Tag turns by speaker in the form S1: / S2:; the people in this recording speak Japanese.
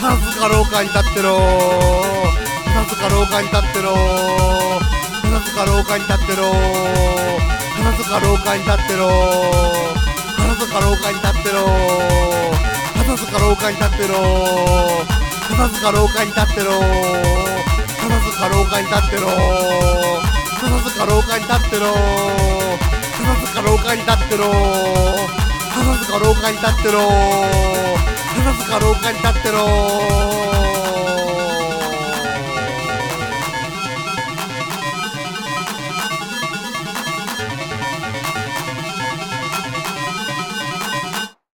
S1: 塚廊下に立ってろ。さ花塚廊下に立ってろ。さ花塚廊下に立ってろ。さ花塚廊下に立ってろ。さ花塚廊下に立ってろ。さ花塚廊下に立ってろ。さ花塚廊下に立ってろ。さ花塚廊下に立ってろ。さ花塚廊下に立ってろ。さ花塚廊下に立ってろ。花塚廊下に立ってろ。花塚廊下に立ってろ。